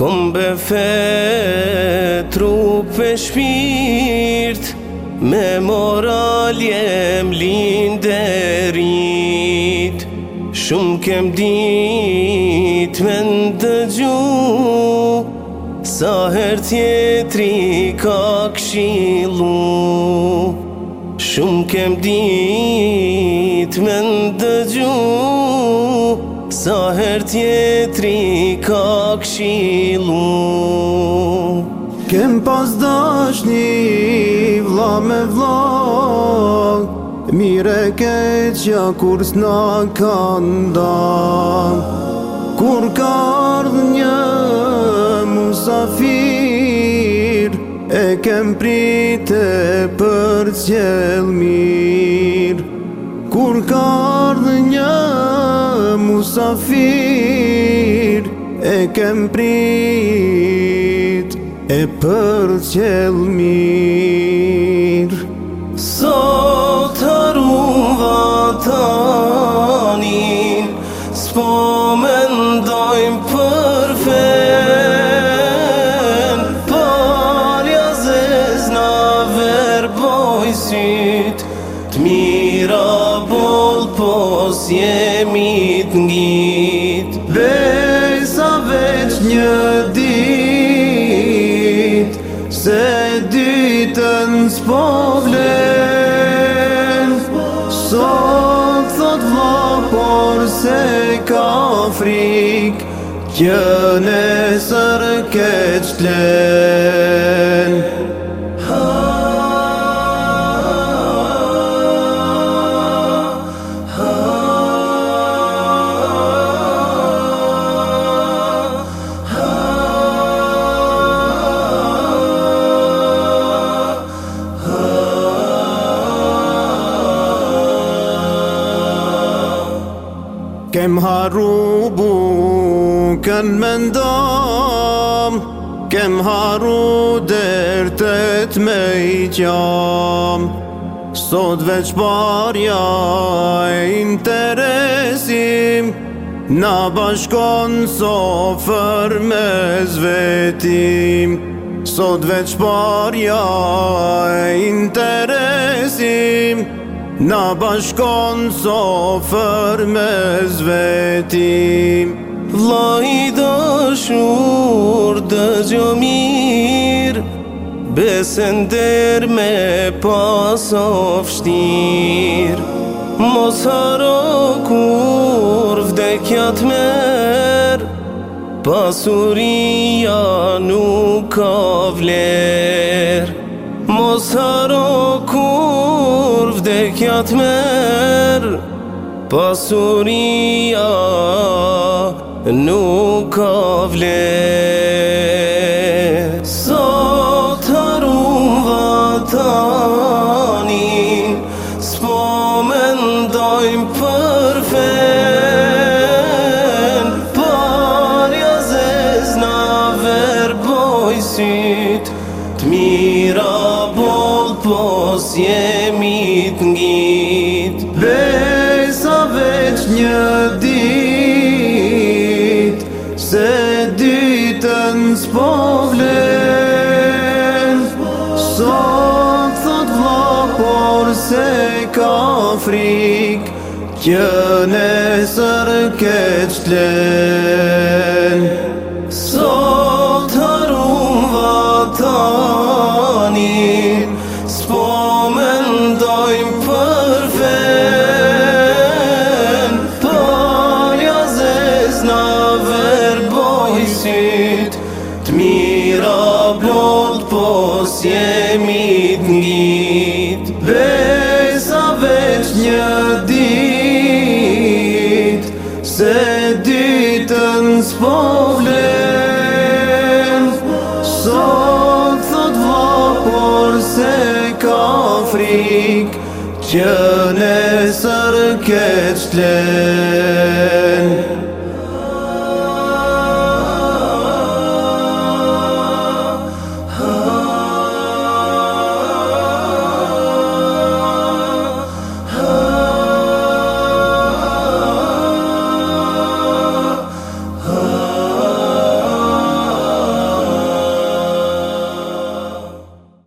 Kom be fe trup e shpirt Me moral jem linderit Shumë kem dit me në dëgju Sa her tjetri ka kshilu, Shumë kem dit sa her tjetri ka kshilu Kem pas dashni vla me vla Mire keqja kur s'na ka nda Kur ka ardh një musafir E kem prite për cjell mir Kur ka ardh një musafir musafir e kem prit e për qëllë mir Sot haruva tani s'po me ndojmë për fen parja zezna na verboj syt t'mira bol pos jemi të ngit sa veç një dit Se ditën s'po vlen Sot thot vla por se ka frik Që nesër keq t'len Kem haru bu, kem mendam Kem haru dertet me i qam Sot veç parja e interesim Na bashkon so fër me zvetim Sot veç parja e interesim Na bashkon so fër me zvetim Vla i dëshur të gjomir Besën der me pas fështir Mos haro kur vdekjat mer Pasuria nuk ka vler Mos haro kur mer kja të merë Pasuria nuk ka vle Sot haru vatani Spo me ndojmë Parja zez në verboj syt posjen dit Se ditën s'po vlen Sot thot vla se ka frik Kjo nesër keq t'len Sot haru vatanit mësit Të mira blot po s'jemi të njit Besa veç një dit Se ditën s'po vlen Sot thot vapor se ka frik Që nesër keç